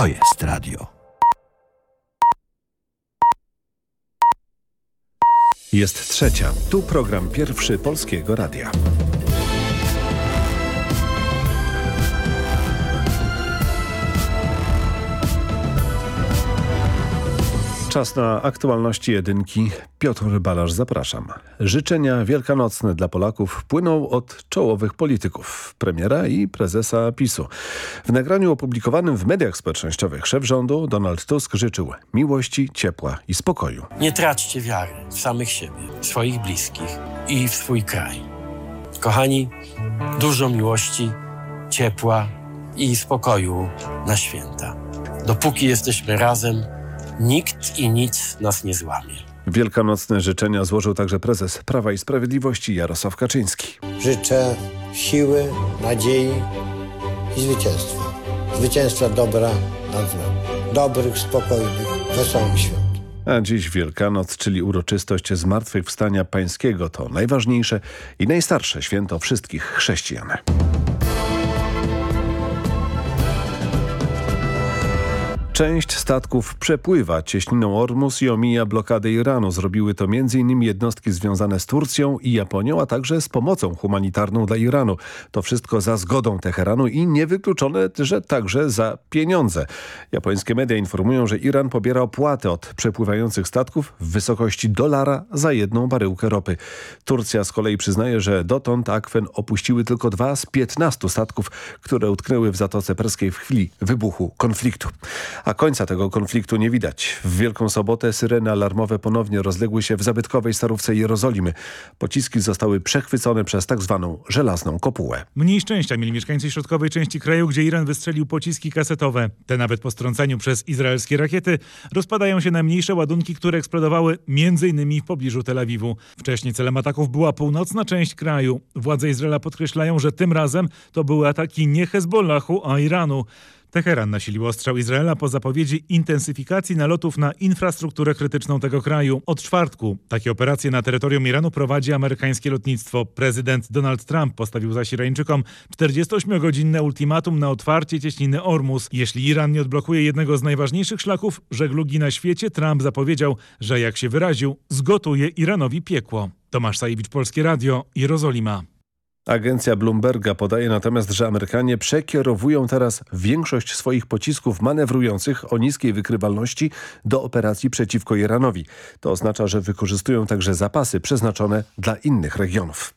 To jest radio. Jest trzecia. Tu program pierwszy Polskiego Radia. Czas na aktualności jedynki. Piotr Balasz, zapraszam. Życzenia wielkanocne dla Polaków płyną od czołowych polityków, premiera i prezesa PiSu. W nagraniu opublikowanym w mediach społecznościowych szef rządu Donald Tusk życzył miłości, ciepła i spokoju. Nie traćcie wiary w samych siebie, w swoich bliskich i w swój kraj. Kochani, dużo miłości, ciepła i spokoju na święta. Dopóki jesteśmy razem, Nikt i nic nas nie złamie. Wielkanocne życzenia złożył także prezes Prawa i Sprawiedliwości Jarosław Kaczyński. Życzę siły, nadziei i zwycięstwa. Zwycięstwa dobra nad złem. Dobrych, spokojnych, wesołych świąt. A dziś Wielkanoc, czyli uroczystość Zmartwychwstania Pańskiego to najważniejsze i najstarsze święto wszystkich chrześcijan. Część statków przepływa cieśniną Ormus i omija blokadę Iranu. Zrobiły to m.in. jednostki związane z Turcją i Japonią, a także z pomocą humanitarną dla Iranu. To wszystko za zgodą Teheranu i niewykluczone, że także za pieniądze. Japońskie media informują, że Iran pobiera opłaty od przepływających statków w wysokości dolara za jedną baryłkę ropy. Turcja z kolei przyznaje, że dotąd akwen opuściły tylko dwa z 15 statków, które utknęły w Zatoce Perskiej w chwili wybuchu konfliktu a końca tego konfliktu nie widać. W Wielką Sobotę syreny alarmowe ponownie rozległy się w zabytkowej starówce Jerozolimy. Pociski zostały przechwycone przez tak zwaną żelazną kopułę. Mniej szczęścia mieli mieszkańcy środkowej części kraju, gdzie Iran wystrzelił pociski kasetowe. Te nawet po strąceniu przez izraelskie rakiety rozpadają się na mniejsze ładunki, które eksplodowały m.in. w pobliżu Tel Awiwu. Wcześniej celem ataków była północna część kraju. Władze Izraela podkreślają, że tym razem to były ataki nie Hezbollahu, a Iranu. Teheran nasilił ostrzał Izraela po zapowiedzi intensyfikacji nalotów na infrastrukturę krytyczną tego kraju. Od czwartku takie operacje na terytorium Iranu prowadzi amerykańskie lotnictwo. Prezydent Donald Trump postawił zaś Irańczykom 48-godzinne ultimatum na otwarcie cieśniny Ormus. Jeśli Iran nie odblokuje jednego z najważniejszych szlaków żeglugi na świecie, Trump zapowiedział, że jak się wyraził, zgotuje Iranowi piekło. Tomasz Sajewicz, Polskie Radio, Jerozolima. Agencja Bloomberga podaje natomiast, że Amerykanie przekierowują teraz większość swoich pocisków manewrujących o niskiej wykrywalności do operacji przeciwko Iranowi. To oznacza, że wykorzystują także zapasy przeznaczone dla innych regionów.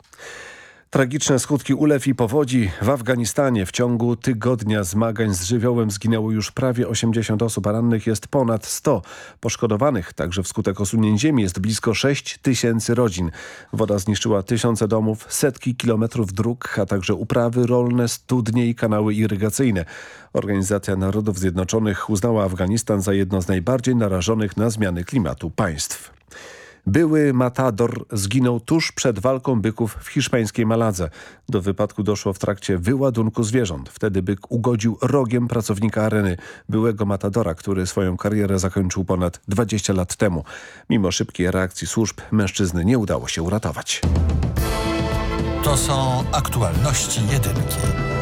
Tragiczne skutki ulew i powodzi w Afganistanie. W ciągu tygodnia zmagań z żywiołem zginęło już prawie 80 osób, a rannych jest ponad 100. Poszkodowanych także wskutek osunięć ziemi jest blisko 6 tysięcy rodzin. Woda zniszczyła tysiące domów, setki kilometrów dróg, a także uprawy rolne, studnie i kanały irygacyjne. Organizacja Narodów Zjednoczonych uznała Afganistan za jedno z najbardziej narażonych na zmiany klimatu państw. Były matador zginął tuż przed walką byków w hiszpańskiej Maladze. Do wypadku doszło w trakcie wyładunku zwierząt. Wtedy byk ugodził rogiem pracownika areny, byłego matadora, który swoją karierę zakończył ponad 20 lat temu. Mimo szybkiej reakcji służb mężczyzny nie udało się uratować. To są aktualności jedynki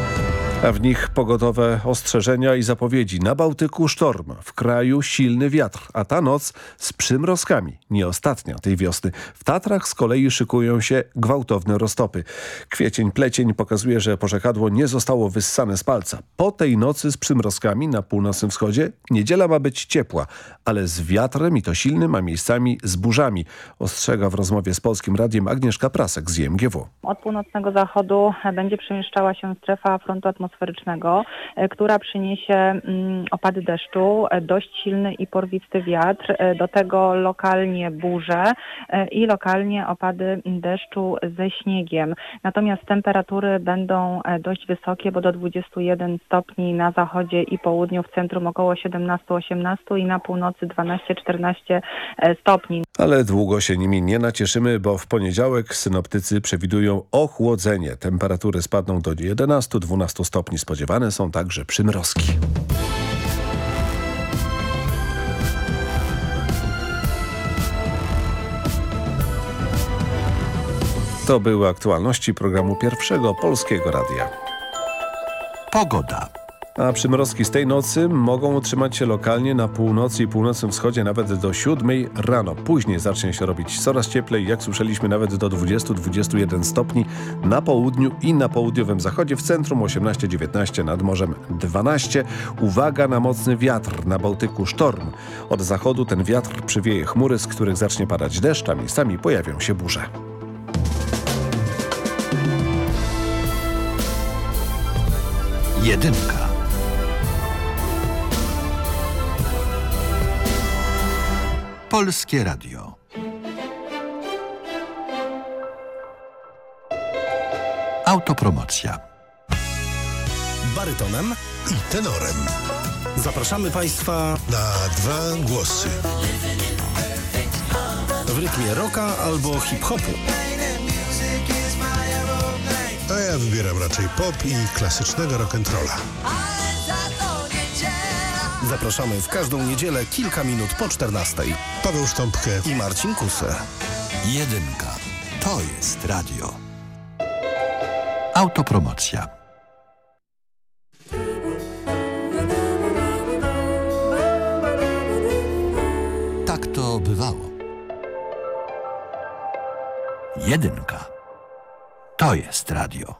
a w nich pogodowe ostrzeżenia i zapowiedzi. Na Bałtyku sztorm, w kraju silny wiatr, a ta noc z przymrozkami. Nie ostatnia tej wiosny. W Tatrach z kolei szykują się gwałtowne roztopy. Kwiecień, plecień pokazuje, że porzekadło nie zostało wyssane z palca. Po tej nocy z przymrozkami na północnym wschodzie niedziela ma być ciepła, ale z wiatrem i to silnym, a miejscami z burzami. Ostrzega w rozmowie z Polskim Radiem Agnieszka Prasek z IMGW. Od północnego zachodu będzie przemieszczała się strefa frontu atmosferycznego atmosferycznego, e, która przyniesie mm, opady deszczu, e, dość silny i porwisty wiatr, e, do tego lokalnie burze i lokalnie opady deszczu ze śniegiem. Natomiast temperatury będą dość wysokie, bo do 21 stopni na zachodzie i południu, w centrum około 17-18 i na północy 12-14 stopni. Ale długo się nimi nie nacieszymy, bo w poniedziałek synoptycy przewidują ochłodzenie. Temperatury spadną do 11-12 stopni stopni spodziewane są także przymrozki. To były aktualności programu Pierwszego Polskiego Radia. Pogoda. A przymrozki z tej nocy mogą utrzymać się lokalnie na północy i północnym wschodzie nawet do 7 rano. Później zacznie się robić coraz cieplej, jak słyszeliśmy nawet do 20-21 stopni na południu i na południowym zachodzie, w centrum 18-19, nad morzem 12. Uwaga na mocny wiatr, na Bałtyku sztorm. Od zachodu ten wiatr przywieje chmury, z których zacznie padać deszcz, a miejscami pojawią się burze. Jedynka. Polskie Radio. Autopromocja. barytonem i tenorem. zapraszamy Państwa Na dwa głosy. w rytmie rocka albo hip-hopu. A ja wybieram raczej pop i klasycznego rock'n'rolla. Zapraszamy w każdą niedzielę kilka minut po 14 Paweł Sztąpkę. i Marcin Kuser. Jedynka. To jest radio. Autopromocja. Tak to bywało. Jedynka. To jest radio.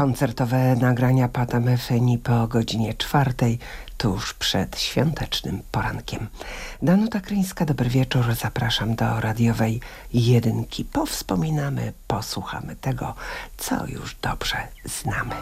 Koncertowe nagrania Pata Metheny po godzinie czwartej, tuż przed świątecznym porankiem. Danuta Kryńska, dobry wieczór. Zapraszam do radiowej jedynki. Powspominamy, posłuchamy tego, co już dobrze znamy.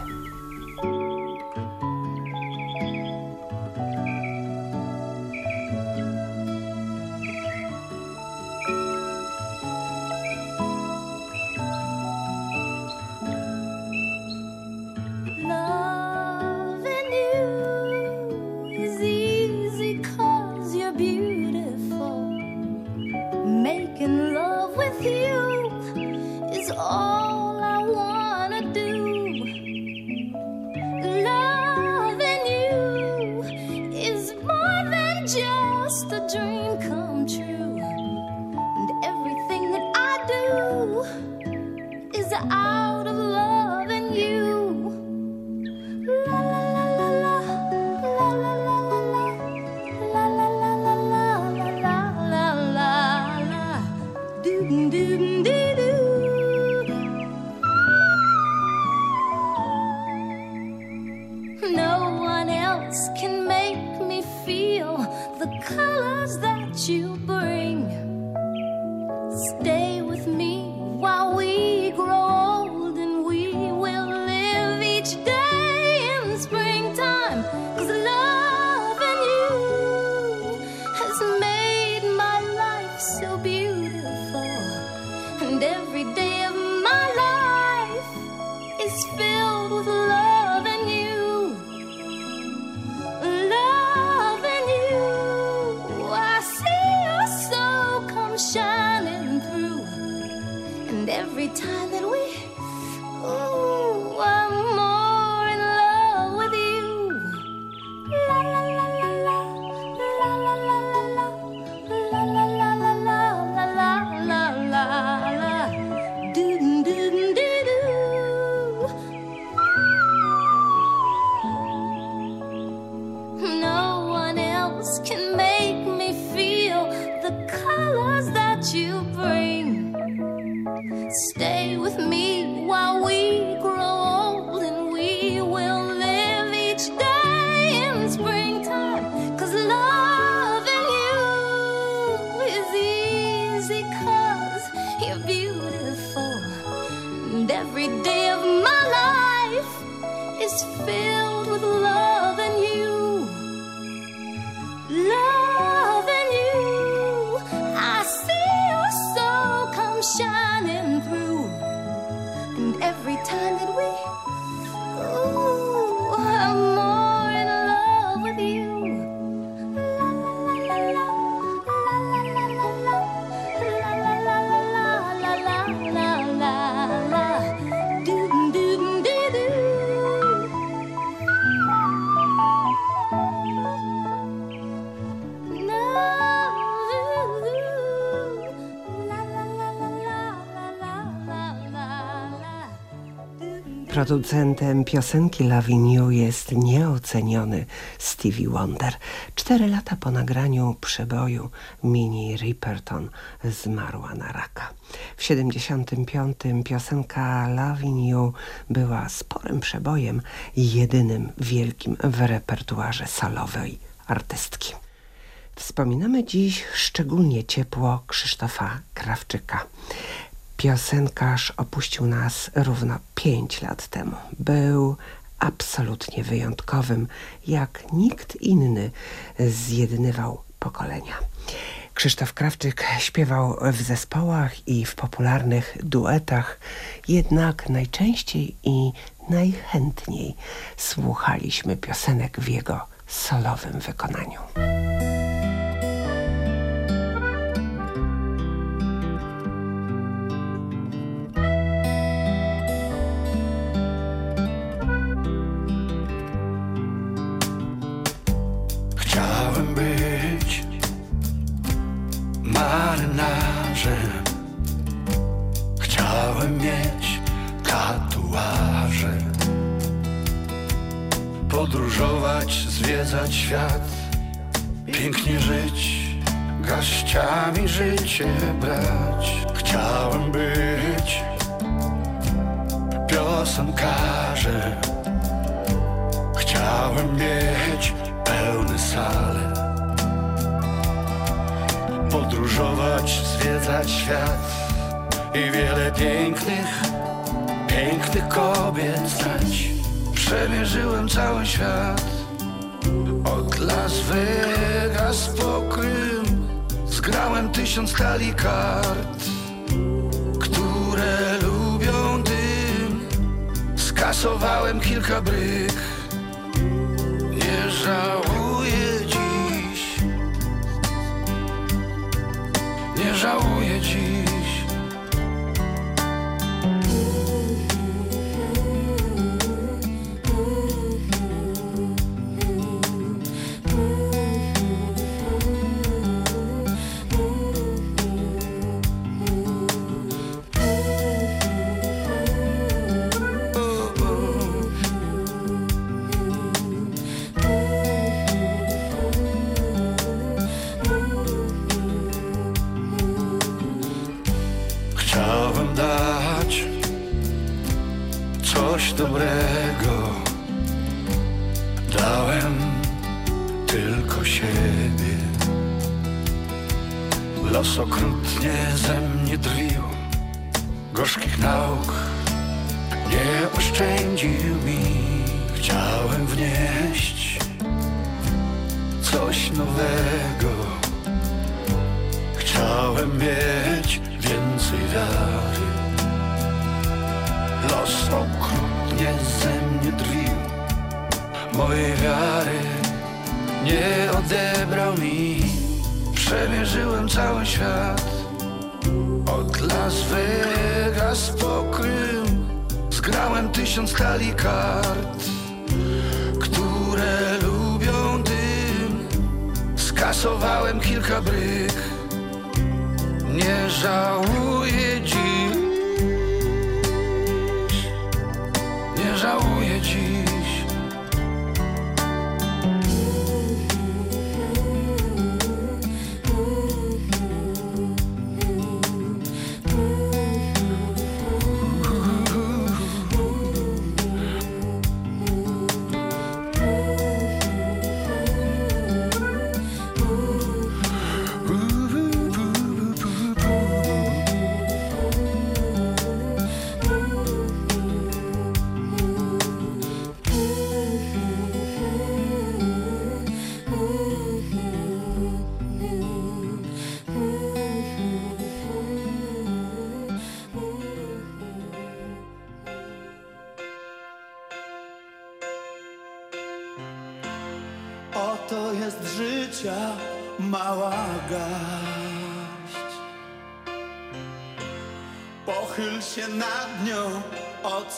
every time Producentem piosenki Loving You jest nieoceniony Stevie Wonder. Cztery lata po nagraniu przeboju Minnie Riperton zmarła na raka. W 75. piosenka Loving You była sporym przebojem i jedynym wielkim w repertuarze solowej artystki. Wspominamy dziś szczególnie ciepło Krzysztofa Krawczyka. Piosenkarz opuścił nas równo pięć lat temu. Był absolutnie wyjątkowym, jak nikt inny zjednywał pokolenia. Krzysztof Krawczyk śpiewał w zespołach i w popularnych duetach, jednak najczęściej i najchętniej słuchaliśmy piosenek w jego solowym wykonaniu.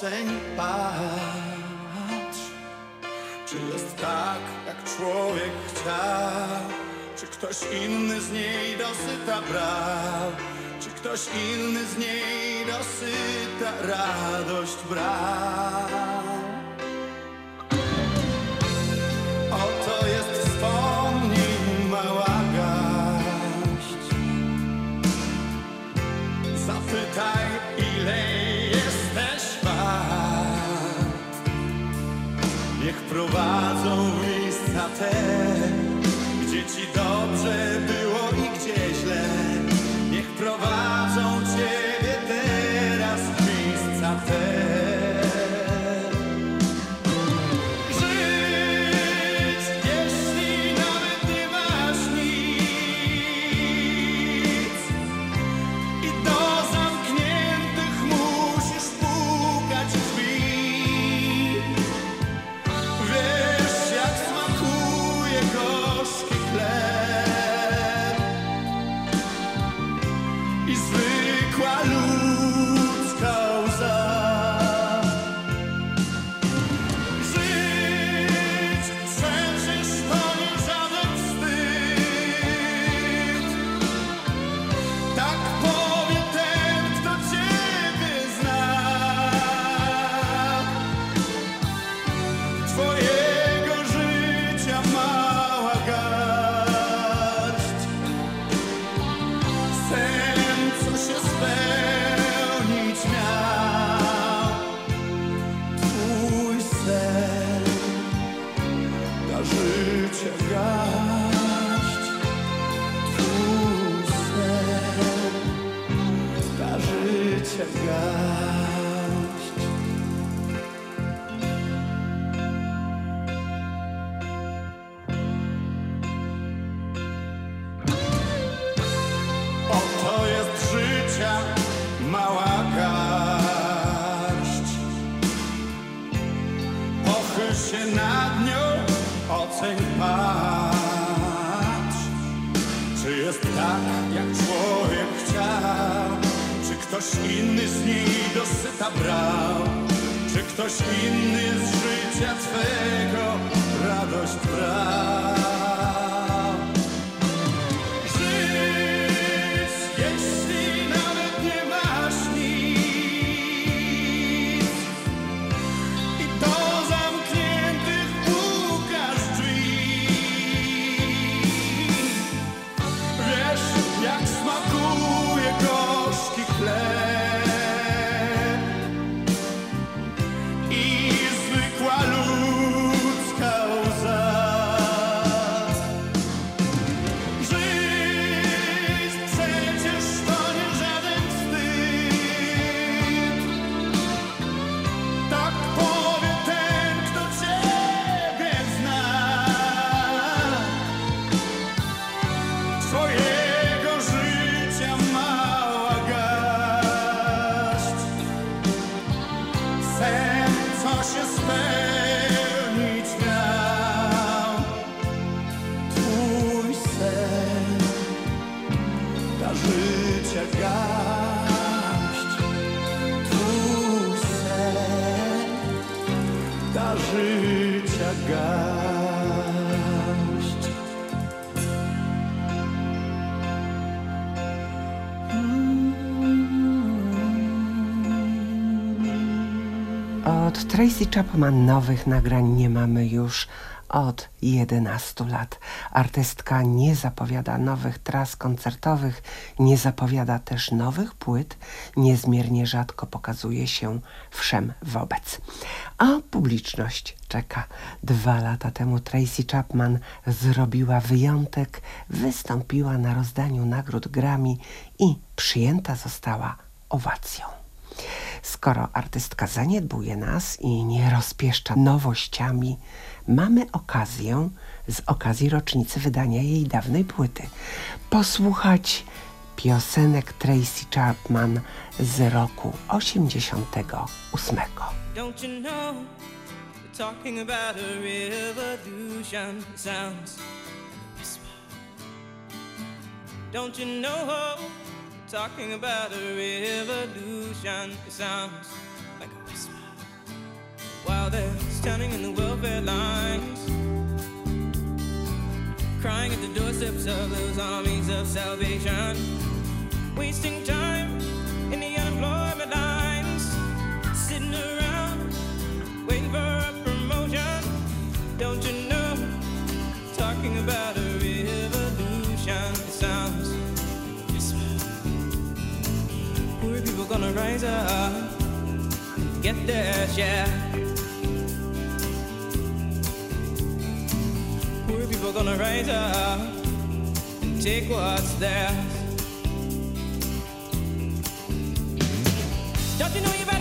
oceń, patrz Czy jest tak, jak człowiek chciał Czy ktoś inny z niej dosyta brał Czy ktoś inny z niej dosyta radość brał te, gdzie ci dobrze było. Tracy Chapman nowych nagrań nie mamy już od 11 lat. Artystka nie zapowiada nowych tras koncertowych, nie zapowiada też nowych płyt, niezmiernie rzadko pokazuje się wszem wobec. A publiczność czeka. Dwa lata temu Tracy Chapman zrobiła wyjątek, wystąpiła na rozdaniu nagród Grammy i przyjęta została owacją. Skoro artystka zaniedbuje nas i nie rozpieszcza nowościami, mamy okazję z okazji rocznicy wydania jej dawnej płyty posłuchać piosenek Tracy Chapman z roku 88. Don't you know talking about a revolution? Sounds whisper. Don't you know talking about a revolution? It sounds like a whisper. While they're standing in the welfare lines, crying at the doorsteps of those armies of salvation, wasting time in the unemployment up, get their share. Poor people gonna rise up and take what's theirs. Don't you know you better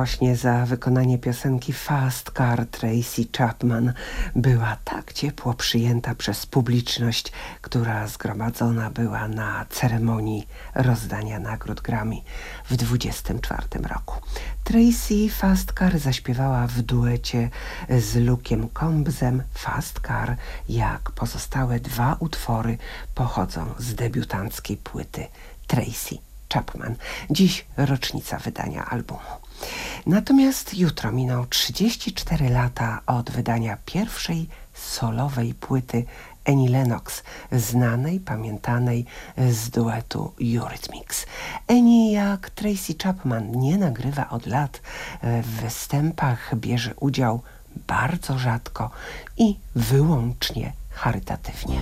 Właśnie za wykonanie piosenki Fast Car Tracy Chapman była tak ciepło przyjęta przez publiczność, która zgromadzona była na ceremonii rozdania nagród Grammy w 24 roku. Tracy Fast Car zaśpiewała w duecie z Luke'em Combsem Fast Car, jak pozostałe dwa utwory pochodzą z debiutanckiej płyty Tracy Chapman. Dziś rocznica wydania albumu. Natomiast jutro miną 34 lata od wydania pierwszej solowej płyty Annie Lennox, znanej, pamiętanej z duetu Eurythmics. Annie, jak Tracy Chapman, nie nagrywa od lat. W występach bierze udział bardzo rzadko i wyłącznie charytatywnie.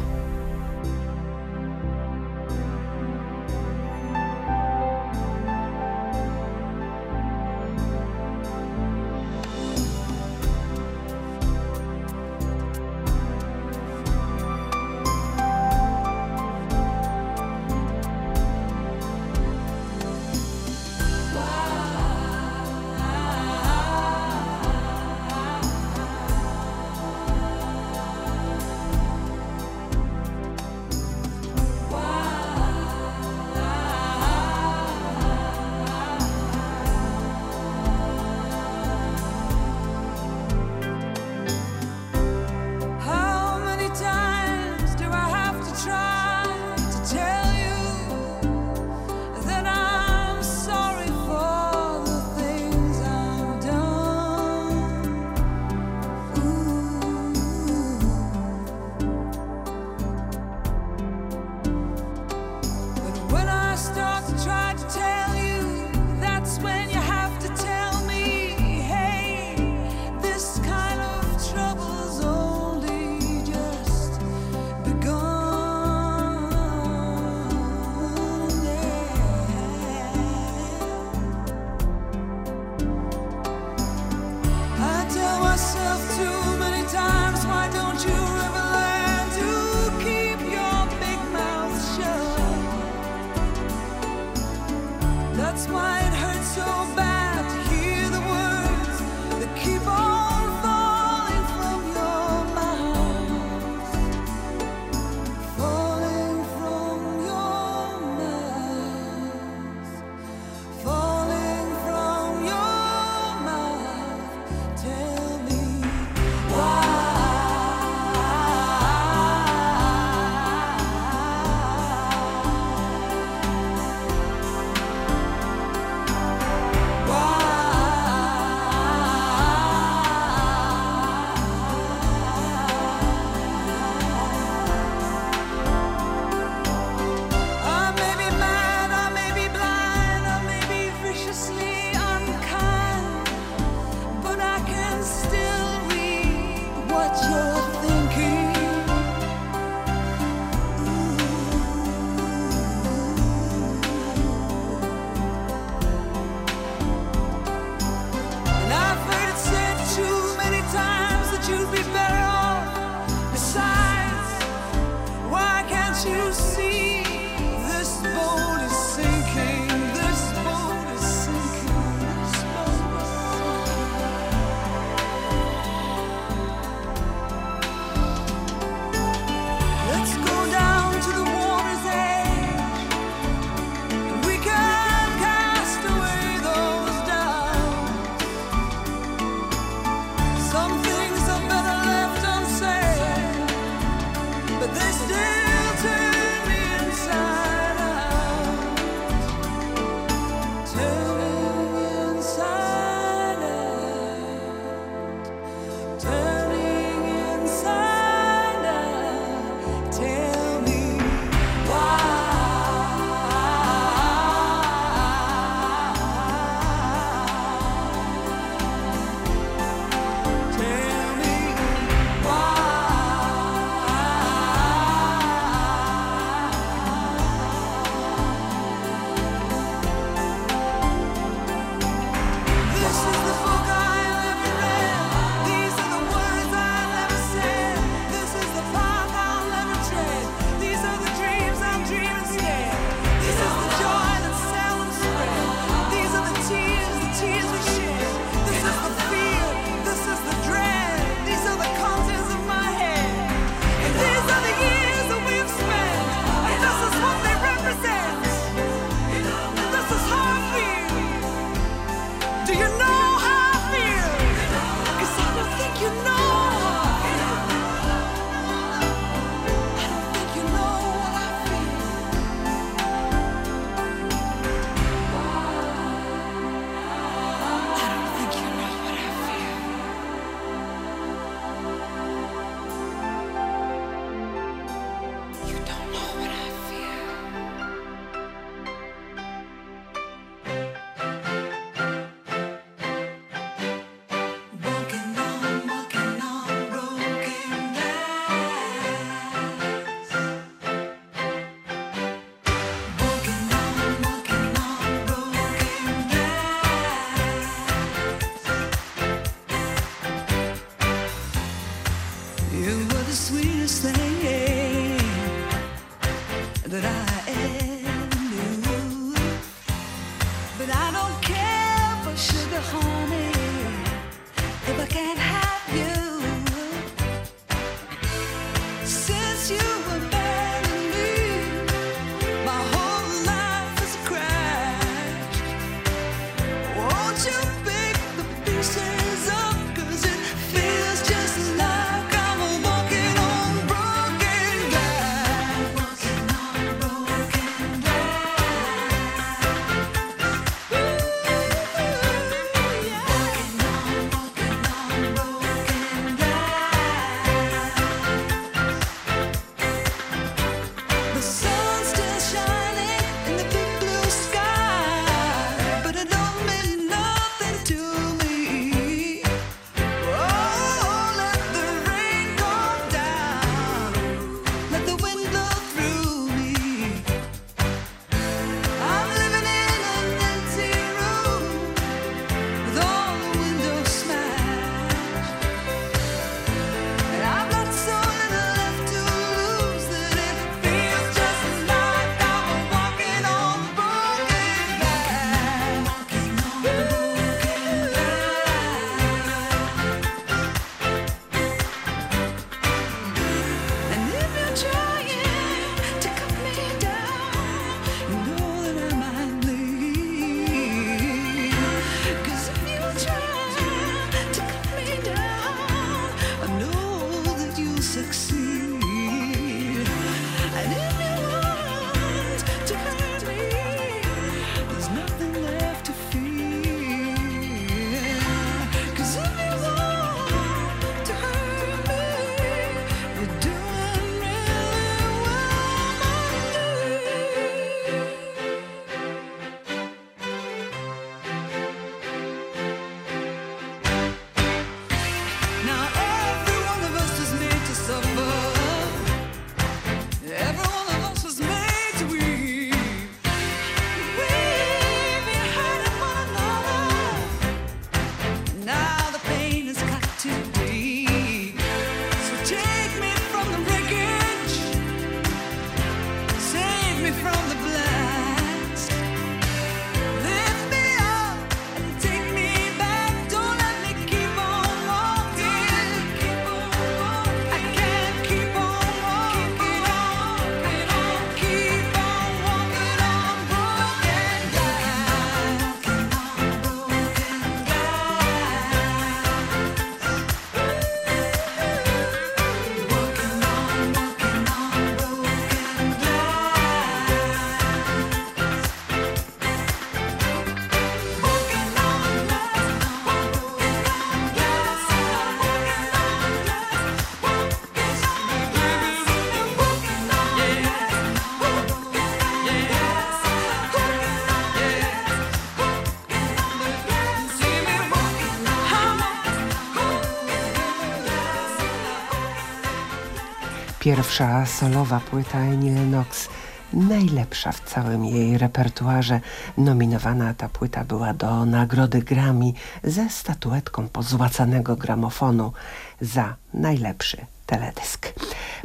Pierwsza solowa płyta Annie Lennox, najlepsza w całym jej repertuarze. Nominowana ta płyta była do nagrody Grammy ze statuetką pozłacanego gramofonu za najlepszy teledysk.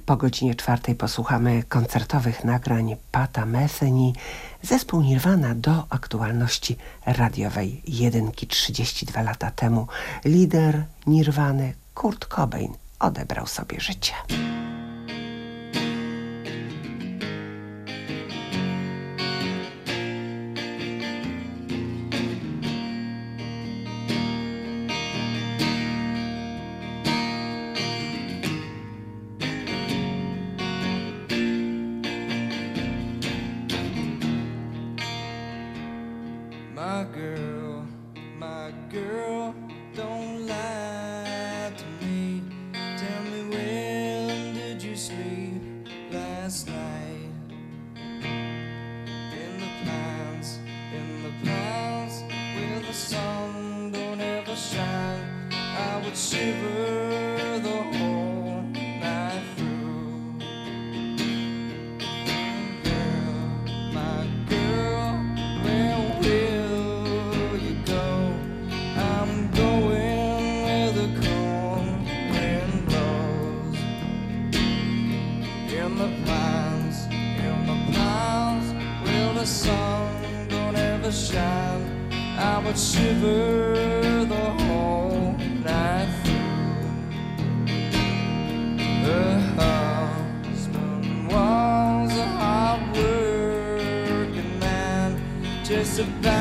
Po godzinie czwartej posłuchamy koncertowych nagrań Pata Metheny, zespół Nirvana do aktualności radiowej. Jedynki 32 lata temu lider Nirwany Kurt Cobain odebrał sobie życie. My girl, my girl, don't shiver the whole night through. The husband was a hard working man, just about.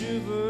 te.